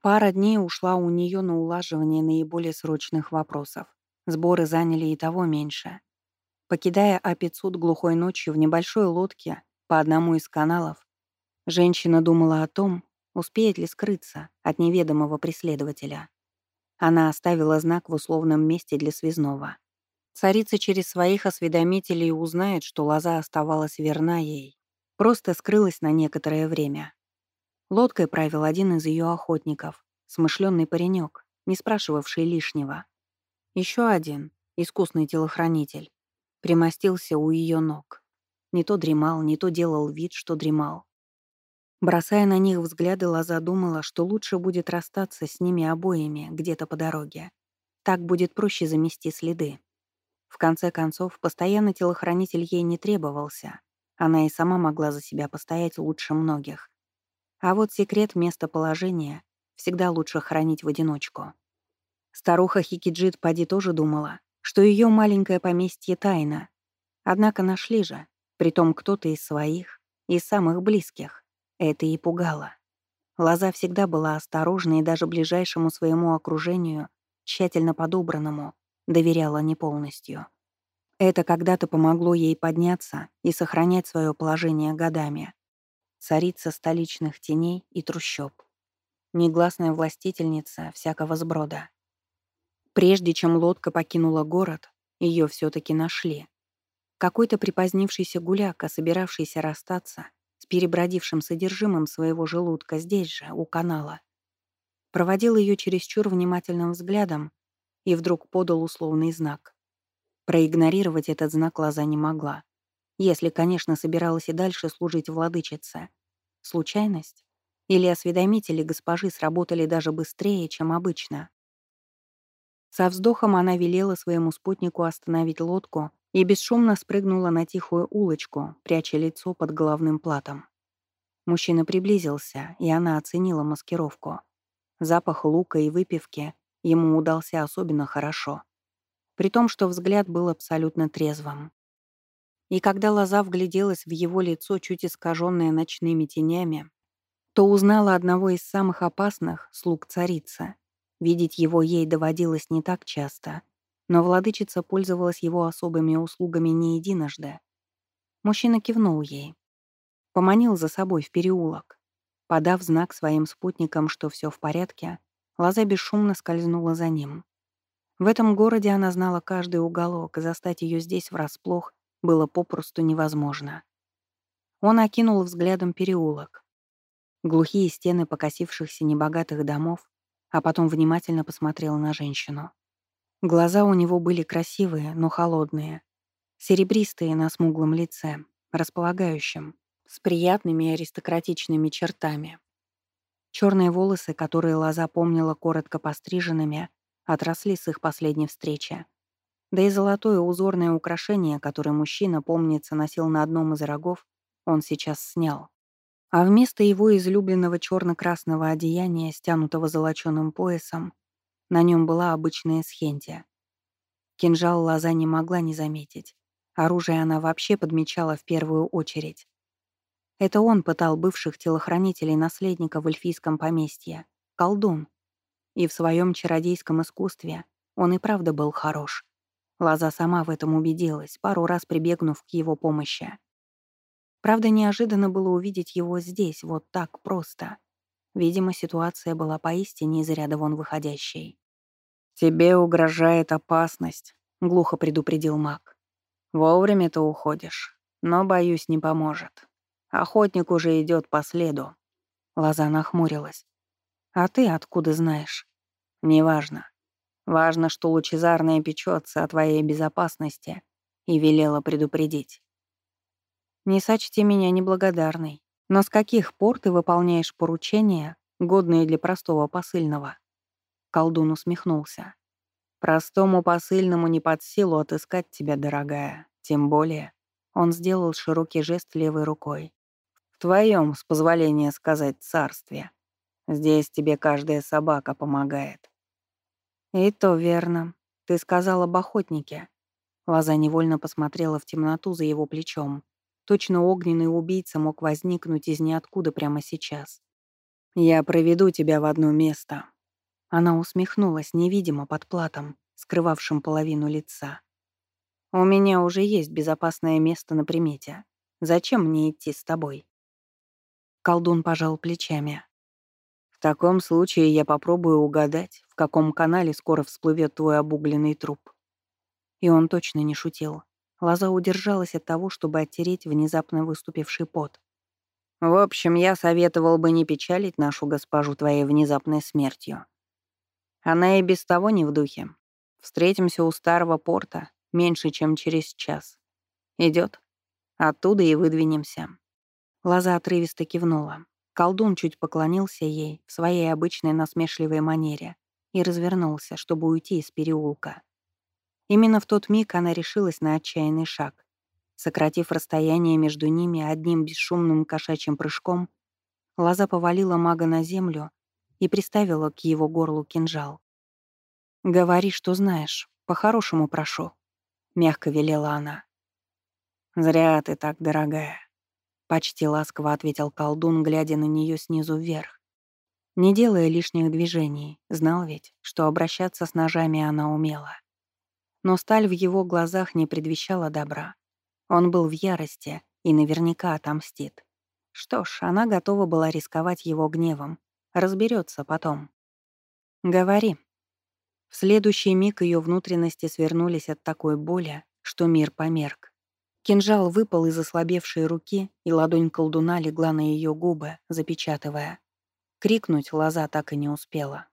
Пара дней ушла у нее на улаживание наиболее срочных вопросов. Сборы заняли и того меньше. Покидая Апицуд глухой ночью в небольшой лодке по одному из каналов, женщина думала о том, успеет ли скрыться от неведомого преследователя. Она оставила знак в условном месте для связного. Царица через своих осведомителей узнает, что лоза оставалась верна ей. Просто скрылась на некоторое время. Лодкой правил один из ее охотников, смышленный паренек, не спрашивавший лишнего. Еще один, искусный телохранитель, примостился у ее ног. Не то дремал, не то делал вид, что дремал. Бросая на них взгляды, Лоза думала, что лучше будет расстаться с ними обоими где-то по дороге. Так будет проще замести следы. В конце концов, постоянно телохранитель ей не требовался. Она и сама могла за себя постоять лучше многих. А вот секрет местоположения всегда лучше хранить в одиночку. Старуха Хикиджит Пади тоже думала, что ее маленькое поместье тайна. Однако нашли же, притом кто-то из своих, из самых близких. Это и пугало. Лоза всегда была осторожна и даже ближайшему своему окружению, тщательно подобранному, доверяла не полностью. Это когда-то помогло ей подняться и сохранять свое положение годами. Царица столичных теней и трущоб. Негласная властительница всякого сброда. Прежде чем лодка покинула город, ее все-таки нашли. Какой-то припозднившийся гуляка, собиравшийся расстаться с перебродившим содержимым своего желудка здесь же, у канала, проводил ее чересчур внимательным взглядом и вдруг подал условный знак. Проигнорировать этот знак Лоза не могла. Если, конечно, собиралась и дальше служить владычице. Случайность? Или осведомители госпожи сработали даже быстрее, чем обычно? Со вздохом она велела своему спутнику остановить лодку и бесшумно спрыгнула на тихую улочку, пряча лицо под головным платом. Мужчина приблизился, и она оценила маскировку. Запах лука и выпивки ему удался особенно хорошо. При том, что взгляд был абсолютно трезвым. И когда Лоза вгляделась в его лицо, чуть искаженное ночными тенями, то узнала одного из самых опасных слуг царицы. Видеть его ей доводилось не так часто, но владычица пользовалась его особыми услугами не единожды. Мужчина кивнул ей. Поманил за собой в переулок. Подав знак своим спутникам, что все в порядке, Лоза бесшумно скользнула за ним. В этом городе она знала каждый уголок, и застать ее здесь врасплох было попросту невозможно. Он окинул взглядом переулок. Глухие стены покосившихся небогатых домов, а потом внимательно посмотрел на женщину. Глаза у него были красивые, но холодные, серебристые на смуглом лице, располагающим, с приятными аристократичными чертами. Черные волосы, которые Лоза помнила коротко постриженными, отросли с их последней встречи. Да и золотое узорное украшение, которое мужчина, помнится, носил на одном из рогов, он сейчас снял. А вместо его излюбленного черно-красного одеяния, стянутого золоченым поясом, на нем была обычная схентия. Кинжал Лоза не могла не заметить. Оружие она вообще подмечала в первую очередь. Это он пытал бывших телохранителей наследника в эльфийском поместье. Колдун. И в своем чародейском искусстве он и правда был хорош. Лоза сама в этом убедилась, пару раз прибегнув к его помощи. Правда, неожиданно было увидеть его здесь, вот так просто. Видимо, ситуация была поистине из ряда вон выходящей. «Тебе угрожает опасность», — глухо предупредил маг. «Вовремя ты уходишь, но, боюсь, не поможет». Охотник уже идет по следу. Лоза нахмурилась. А ты откуда знаешь? Неважно. Важно, что лучезарная печется о твоей безопасности и велела предупредить. Не сочти меня неблагодарной, но с каких пор ты выполняешь поручения, годные для простого посыльного? Колдун усмехнулся. Простому посыльному не под силу отыскать тебя, дорогая. Тем более, он сделал широкий жест левой рукой твоем, с позволения сказать, царстве. Здесь тебе каждая собака помогает». «И то верно. Ты сказала об охотнике». Лоза невольно посмотрела в темноту за его плечом. Точно огненный убийца мог возникнуть из ниоткуда прямо сейчас. «Я проведу тебя в одно место». Она усмехнулась невидимо под платом, скрывавшим половину лица. «У меня уже есть безопасное место на примете. Зачем мне идти с тобой?» Колдун пожал плечами. «В таком случае я попробую угадать, каком канале скоро всплывет твой обугленный труп». И он точно не шутил. Лоза удержалась от того, чтобы оттереть внезапно выступивший пот. «В общем, я советовал бы не печалить нашу госпожу твоей внезапной смертью. Она и без того не в духе. Встретимся у старого порта меньше, чем через час. Идет? Оттуда и выдвинемся». Лоза отрывисто кивнула. Колдун чуть поклонился ей в своей обычной насмешливой манере и развернулся, чтобы уйти из переулка. Именно в тот миг она решилась на отчаянный шаг. Сократив расстояние между ними одним бесшумным кошачьим прыжком, Лоза повалила мага на землю и приставила к его горлу кинжал. «Говори, что знаешь. По-хорошему прошу», — мягко велела она. «Зря ты так, дорогая», — почти ласково ответил колдун, глядя на нее снизу вверх. Не делая лишних движений, знал ведь, что обращаться с ножами она умела. Но сталь в его глазах не предвещала добра. Он был в ярости и наверняка отомстит. Что ж, она готова была рисковать его гневом. Разберется потом. «Говори». В следующий миг ее внутренности свернулись от такой боли, что мир померк. Кинжал выпал из ослабевшей руки, и ладонь колдуна легла на ее губы, запечатывая. Крикнуть лоза так и не успела.